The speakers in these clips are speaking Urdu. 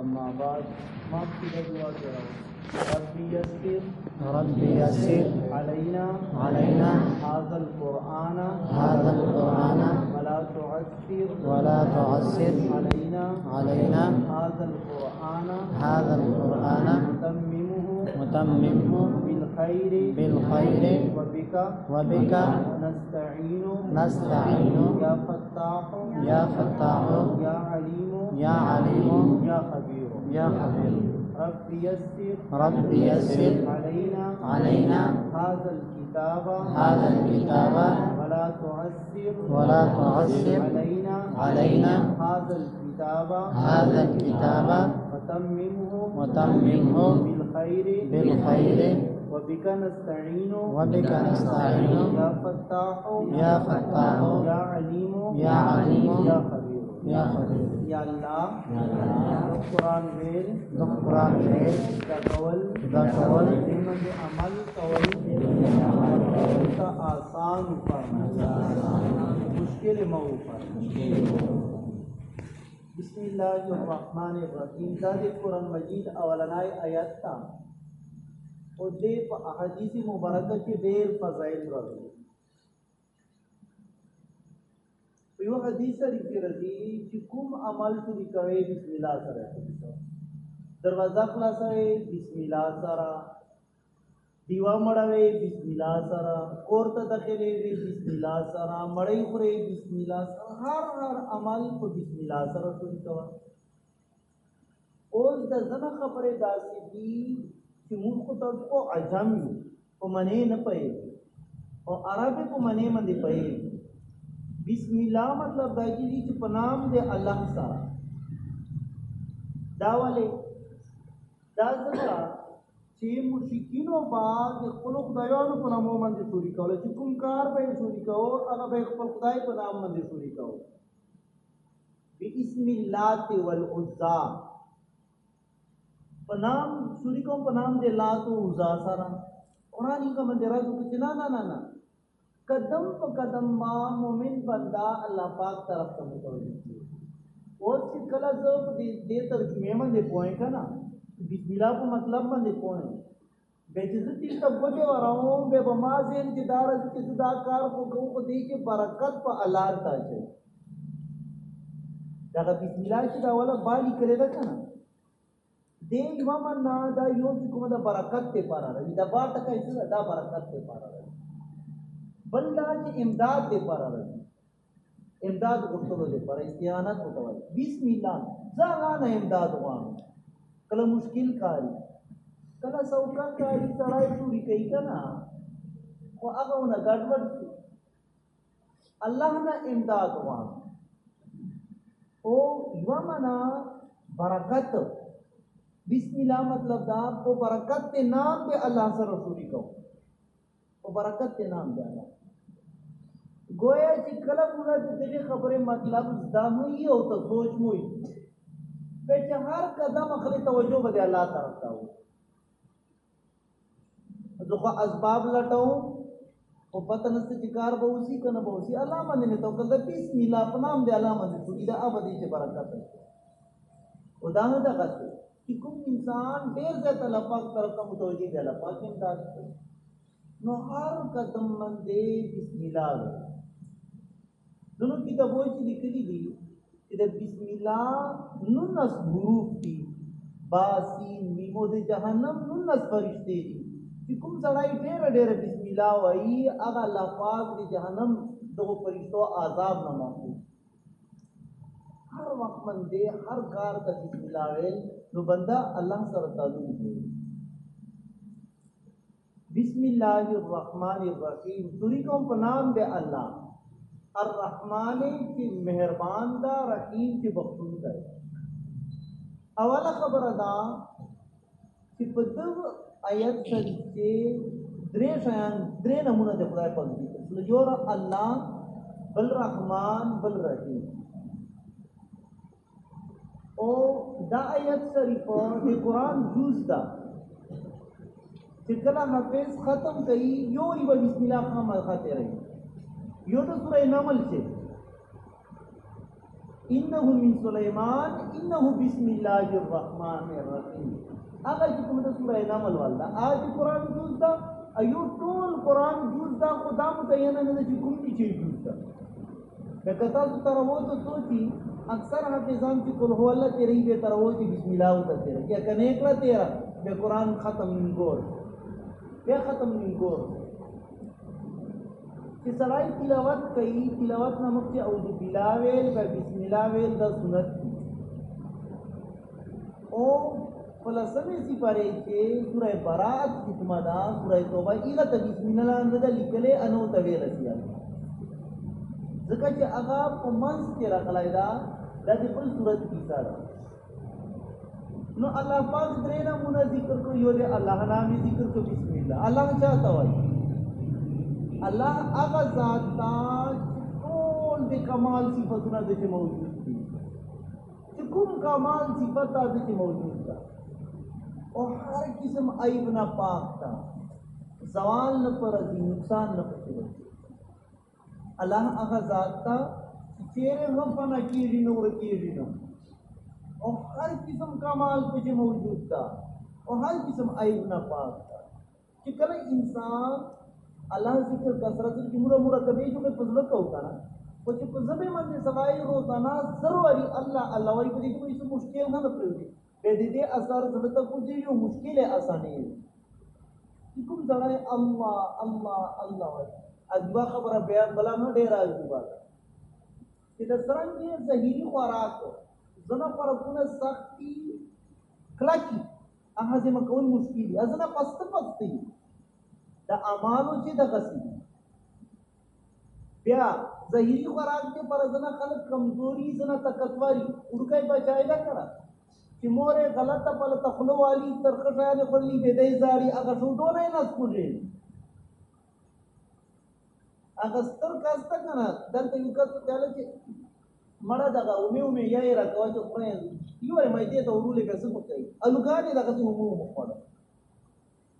أما بعد ما في دعوة ربي يسر رب يسر علينا علينا هذا القرآن هذا القرآن ولا تعسر ولا تعسر علينا علينا هذا القرآن هذا القرآن تممه متممه بالخير. بالخير. وبك. وبك. نستعين. نستعين. يا فتاح. يا فتاح. يا عليم. يا عليم. يا خبير. يا خبير. رب يسر. رب يسر. علينا. علينا. هذا الكتاب. هذا الكتاب. ولا تعسر. ولا تعسر. علينا. علينا. هذا الكتاب. هذا الكتاب. وتممه وتممه بالخير. بالخير. وبك نستعين. وبك نستعين. يا فتاح. يا فتاح. يا عليم. يا عليم. يا خبير. يا خبير. یا اللہ الله. قرآن ویل. د قرآن شعر دا کول دا کول ایمن عمل تا آسان فرما مشکل مو فرما بسم اللہ الرحمن الرحیم. دا قرآن مجید اولنائی آیات تا. او دے پا احادیث مبارکہ کی دیر فضائل رضی یو حدیث شریف رضی چې کوم عمل شروع کوي بسم الله سره دروازه خلاصوي بسم الله سره دیوا مړوي بسم الله سره کور ته داخلي وي بسم الله سره مړی خوري بسم الله سره هر هر عمل په بسم الله سره شروع کوي اوس د زنه خبره داسې دي چې موږ خو تاسو کو عجم یو، په منې نه پي او عربي په منې باندې پي بسم الله مطلب دا دی چې په نام د الله سره. دا والے دا څنګه چې مشکین او باغ خپل خدایانو په نامو باندې شوري کول. چې کوم کار به شوري کوو هغه به خپل خدای په نام باندې شوري کوو بسم الله والعزى په نام شوري کوم په نام د لات او عزا سره قرآن کا مندرہ کو کچھ نہ نہ نہ قدم پا قدم ما مومن بندہ اللہ پاک طرف تا متوجہ کی اور چې کله زه دې دې ترجمه باندې پوهه کنا بسم الله په مطلب باندې پوهه به چې زه تیر ته وګه وراو به په ما زین چې دار چې دا کار کو کو کو دې کې برکت په الله تا شي دا بسم الله چې دا ولا بالی کړی دا کنه دې امام نه دا یو چې کومه دا برکت ته پاره راځي دا با ټکه چې دا برکت ته پاره راځي بل دا چې امداد دې پاره راځي امداد غوښتلو دې پاره استعانت وکول بسم الله ځان امداد وانه کله مشکل کاری کله سوکا کاری سړای چوری کوي کنه خو هغه نه ګډوډ شي الله نه امداد وانه او یو معنا برکت بسم الله مطلب دا کو برکت تے نام پہ اللہ سره شروع کو۔ او برکت تے نام دی الله گویا چې کله موږ د دې خبرې مطلب دا نه یو ته سوچ موي په چې قدم خپل توجه به الله طرف ته وي ځکه اسباب لټاو او پته نشته چې کار به وسی کنه به وسی الله باندې نه تو کله بسم الله په نام دی الله باندې شروع دا ابدي چې برکت او دا نه دا غته کہ کوم انسان ډیر زیات الله پاک طرف ته متوجي دی الله پاک امداد کوي نو هر قدم باندې بسم الله وایي دونو کتابو چې لیکلي دي چې د بسم الله نن نس حروف دي باسین میمو د جهنم نن نس فرشتي دي چې کوم سړی ډیر ډیر بسم الله وایي هغه الله پاک د جهنم دغه فرشتو عذاب نه محفوظ ہر وقت مندے ہر کار کا بسم اللہ ویل۔ نو بندہ اللہ سر تعلق دے۔ بسم اللہ الرحمن الرحیم سوری کو پنام دے اللہ۔ الرحمن کی مہربان دا، رحیم کی بخشون دا۔ اولا خبر ادا کہ پدو آیت شریف کے درے شیان، درے نمونہ دے خدای پاک دی اللہ، بل رحمان، بل رحیم۔ او دا آیت شریفه د قران جوز دا چې کله حافظ ختم کوي یو ری بسم الله خامہ خاطر رہی یو د سورہ نمل سے انه من سليمان انه بسم الله الرحمن الرحیم هغه چې کوم د سورې نام الله اج قرآن جوز دا ایو ټول قرآن جوز دا خدا متعین نه چې کوم دي چې جوز دا لکه تاسو تر وو ته سوچي اکثر حافظان چې کول هو الله تیرې به تر وو چې بسم الله وته تیرې کیا کنه کړه تیرا؟ به قرآن ختم من ګور بیا ختم من ګور چې سړی تلاوت کوي تلاوت نه مخکې او د بلاویل به بسم الله ویل د سنت۔ دي او فلسفه سی پاره کې سورہ برات کی تمدا سورہ توبه ایغه ته بسم الله اندر لیکلې انو ته ویل سي ځکه چې هغه په منځ کې راغلی دا د دې بل صورت کې سره نو الله پاک درې نمونه ذکر کو یو دې الله نامي ذکر کو بسم الله الله چاته وایي الله هغه ذات تا ټول د کمال صفاتونه د چې موجود دي چې کوم کمال صفات د چې موجود ده او هر قسم عیب نه پاک تا زوال نه پر دي نقصان نه پکې الله هغه ذات تا تیرے ربنا کیجنو و نور اور ہر قسم کمال پچھے موجود تھا۔ اور ہر قسم عیب نہ پاک تھا۔ کہ کل انسان اللہ ذکر کثرت کی مرا مرا کبھی جو میں فضلت کا ہوتا نا پچھے فضلے من سے سوائی روزانہ ضروری اللہ اللہ وی بری کوئی سے مشکل نہ پڑی بے دیدے اثر زبتا کو دی جو مشکل ہے، آسانی ہے۔ کہ کم زڑائے اللہ اللہ اللہ ادبا خبر بیان بلا نہ ڈیرہ اجبا چې د څنګه ظاهري خوراک زنه فرقونه سختي کلکی هغه زما کول مشکل دي ازنه پست پستی د اعمالو چې د غسی بیا ظاهری خوراک ته پر ځنه خلک کمزوري ځنه طاقتوري ورکای بچای دا کړه چې مورې غلطه په تخلو والی ترخه شاله خلی به دای زاری هغه شو دونه نه سکولې هغه ستر کاسته کنه دلته یو کس ته کاله چې مړه دغه اومه اومه یې راکوه چې خو یو مې دې ته ورولې کس په کوي الګانې دغه څه مو مو خپل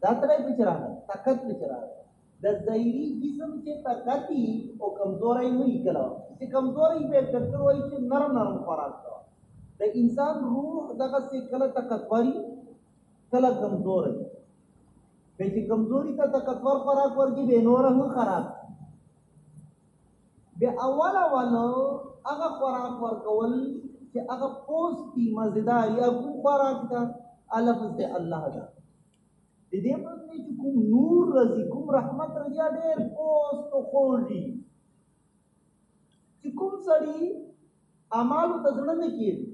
دا ترې بچراغه طاقت بچراغه د ظاهري جسم چې طاقتي او کمزوري نه کړه چې کمزوري به کتر وای چې نرم نرم خوراک کا د انسان روح دغه څه کله طاقتوري کله کمزوري به چې کمزوري ته طاقتور خوراک ورګي به نور هم خراب به اول اول هغه خوراک ورکول چې هغه پوسټي مزیدار یا کو خوراک ته الف سے الله ده د دې په چې کوم نور رضی کوم رحمت رضی ډېر پوسټ خور دي چې کوم سړی اعمال ته ځړ نه کیږي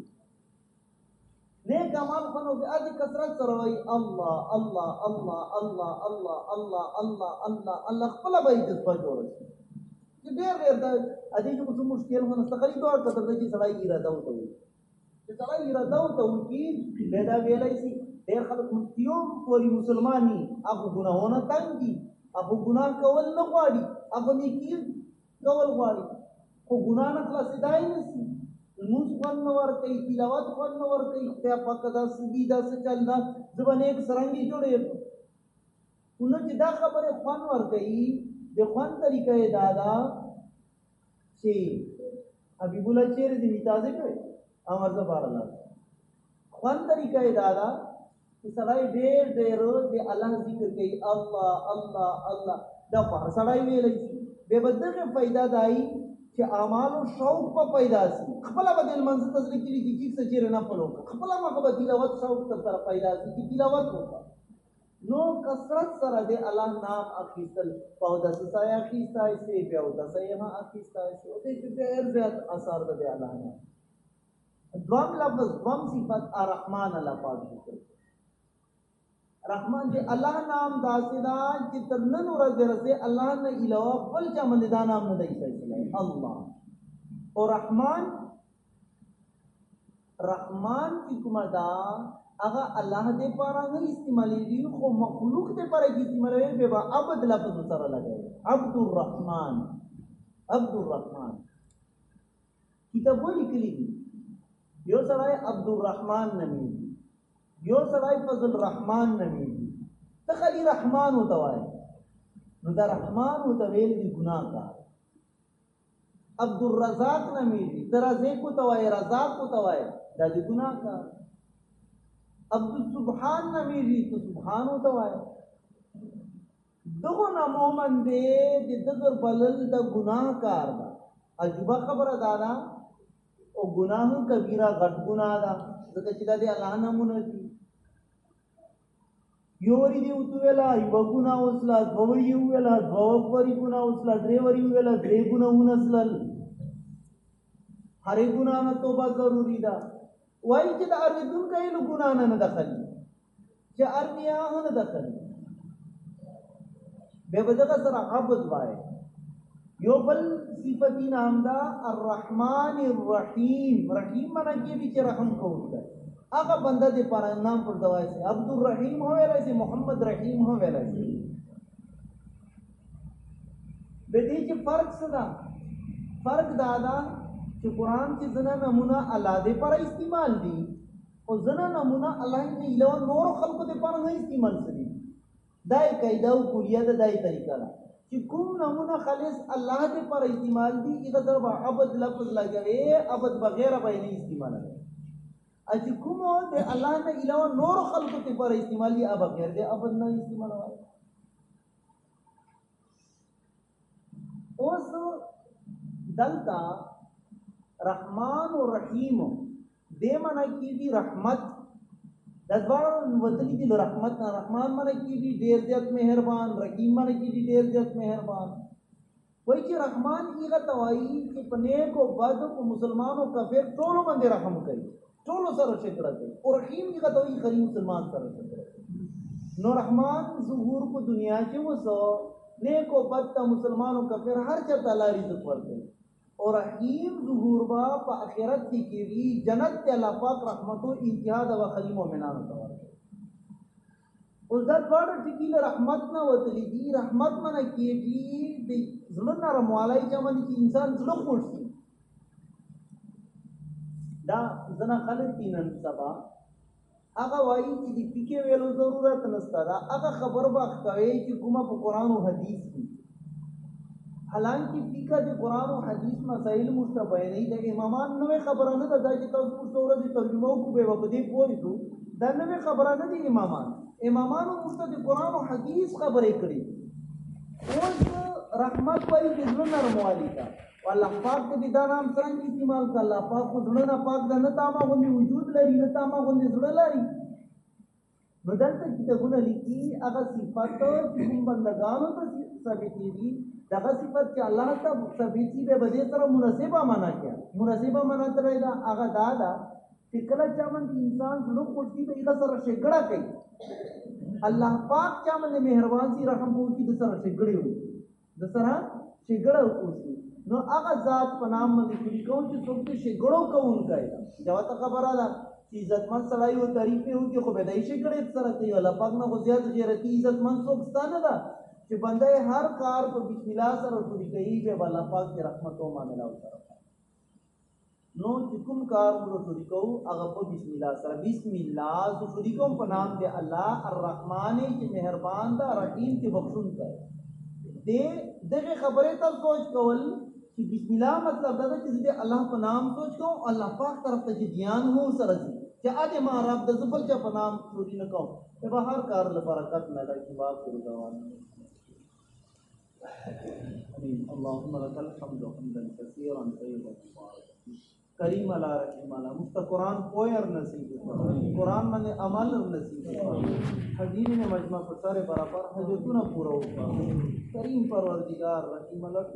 نیک اعمال خو نو به اځي کثرت سره وای الله الله الله الله الله الله الله الله الله خپل به عزت په جوړ شي چې ډېر ډېر دا ادي چې کوم مشکل ونه سقري دوه قدر دی چې سړی اراده وته وي چې سړی اراده ته وي کې دا ویلې شي، ډېر خلک مفتیو پوری مسلمانی هغه ګناهونه تنګ دي هغه ګناه کول نه غواړي هغه نیکی کول غواړي. خو ګناه نه خلاصې دای نه شي. لمونځ خوند نه ورکوي، تلاوت خوند نه ورکوي، خدای پاک دا سدي دا څه چل دا زبان ایک سرنګي جوړې انہوں چې دا خبره خوند ورکوي، د خوند طریقه یې دا چی؟ حبیبولا چیر دی میتازه کوئی امر دا اللہ۔ خوان طریقہ دادا، کہ سڑائی دیر دیر دی اللہ ذکر کئی اللہ اللہ اللہ۔ دا پار سڑائی وی لئی بے بدر پیدا دائی، کہ اعمال و شوق پا پیدا سی۔ خپلا با دل منزل تذکر کی چیز سے چیر نہ خپلا ما تلاوت شوق تر پیدا سی کی تلاوت ہوتا۔ نو کثرت سره د الله نام اخیستل. په د سایه اخیستا سي په او د سایه ما اخیستا سي او دې ډېر زیات اثر د الله نه دوام لفظ دوام صفت الرحمن الله پاک ذکر رحمان دې الله نام داسدا چې تر نن ورځ رسې الله نه علاوه بل چا باندې دا نام نه دی الله. او رحمان رحمان چې کومه دا اگر اللہ دے پارا نہیں استعمالی دی، خو مخلوق دے پارا کی استعمالی دی بے عبد لفظ سر لگے عبد الرحمن۔ عبد الرحمن۔ کتابو لکلی دی۔ یو سرائے عبد الرحمن نمی دی۔ یو سرائے فضل رحمان نمی دی۔ تخلی رحمان ہوتا وائے۔ نو دا رحمان ہوتا ویل دی گناہ کا۔ عبد الرزاق نمی دی۔ ترازے کو توائے رزاق کو توائے دا دی گناہ کا۔ ګناه کار عبد السبحان نمیږي تو سبحان او توای دغه نامو من دې د دغه بلل د ګناه کار دا۔ عجبه خبره دادا۔ او ګناه کبیره غټ ګناه دا۔ ځکه چې دا د الله نامونه دي یوری دی اوتو ویلا یو ګنا وسلا دوی یو ویلا، دو وری ګنا وسلا درې وری ویلا درې ګنا ونسلل هر ګنا نه توبه ضروری ده وای چې د اردن کایلو ګنا نه دخل چې ارمیا نه دخل به بدغه سره عبد وای یو بل صفتی نام دا الرحمن الرحیم. رحیم معنی کې چې رحم کوي هغه بنده دې پر نام پر دوای سي عبد الرحیم هو ویلای سي محمد رحیم هو ویلای سي به دې چې فرق څه ده؟ فرق دا ده چې قران کې زنا نمونه الله دې پر استعمال دي او زنا نمونه الله دې له نور خلق دې پر نه استعمال سړي دای قاعده او کلیه ده دای طریقه ده چې کوم نمونه خالص الله دې پر استعمال دي اذا ضرب عبد لفظ لګوي عبد بغیر به نه استعمال کوي اج اچھا، کومو د الله نه علاوه نور خلق ته پر استعمالي اب غیر دې اب نه استعمال وای اوس دلتا رحمان او رحیم. دې معنی کې دي رحمت. د دوار ودلی دي رحمت نه رحمان معنی کې دي ډیر زیات مهربان رحیم معنی کې دي ډیر زیات مهربان وای چې رحمان هغه توای چې پنه کو بد کو مسلمانو کافر ټول باندې رحم کوي ټول سره شکر کوي او رحیم هغه توای غریب مسلمان سره شکر نو رحمان ظهور کو دنیا کې وسو نیک او بد تا مسلمانو کافر هر چا تعالی رزق ورکوي اور رحیم ظهور با په آخرت کې کیږي جنت ته الله پاک رحمتو انتها د وخلی مؤمنانو ته ورکوي اوس دا ډول ټکی له رحمت نه وتلی دي رحمت منہ منه کیږي د زړه نرموالي چې باندې چې انسان زړه خوش شي دا زنه خلک تینن سبا هغه وایي چې د پکې ویلو ضرورت نشته دا هغه خبر به کوي چې کومه په قران او حدیث کې حالانکه فقہ د قران او حدیث مسائل مستبینې د امامان نوے نوې خبره نه ده چې تاسو څوره د ترجمه کو به وبدي پوری شو دا نوې خبره نه دي امامان۔ و امامانو مستد قران او حدیث خبرې کړې اوس رحمت پای د نرموالی کا والله پاک دې دا نام څنګه استعمال کړه الله پاک خو زړه پاک ده نه تامه وجود لري نه تامه غوندي زړه لري نو دلته کتابونه لیکي هغه صفات چې کوم بندگانو ته ثابتې دي دغه صفات چې الله ته ثابتې به بده سره مناسبه معنا کیا مناسبه معنا تر دا هغه دا دا چې کله چې من انسان زړه کوټي به هغه سره شګړه کوي الله پاک چا باندې مهربان سي رحم کوي د سره شګړې وي د سره شګړه وکړي نو هغه ذات په نام باندې کوي کوم چې څوک شګړو کوونکی دا جواب خبره ده عزت مند سړی و تعریف یو خو به دای سره کوي الله پاک نه غزيات غیرتی عزت مند څوک ستانه دا چې بنده هر کار په بسم الله سره پوری کوي به الله پاک کی رحمت او معاملہ سره نو چې کوم کار موږ پوری کوو هغه په بسم الله سره بسم الله زو پوری کوم په نام دی الله الرحمن چې مهربان دا رحیم چې بخشون کوي دې دغه خبره ته سوچ کول بسم اللہ مطلب دا چې دې الله په نام سوچ کوم الله پاک طرف ته چې دھیان چې اته ما رب د زبل چا په نام شروع نه کوم په بهر کار له برکت نه لای چې واک ورو روان امين اللهم لك الحمد حمدا كثيرا طيبا مباركا کریم علی رحیم علی۔ مست قرآن پویر نصیب قرآن من عمل نصیب حدین نے مجمع پر سارے برابر حجتنا پورا ہوگا کریم پروردگار رحیم اللہ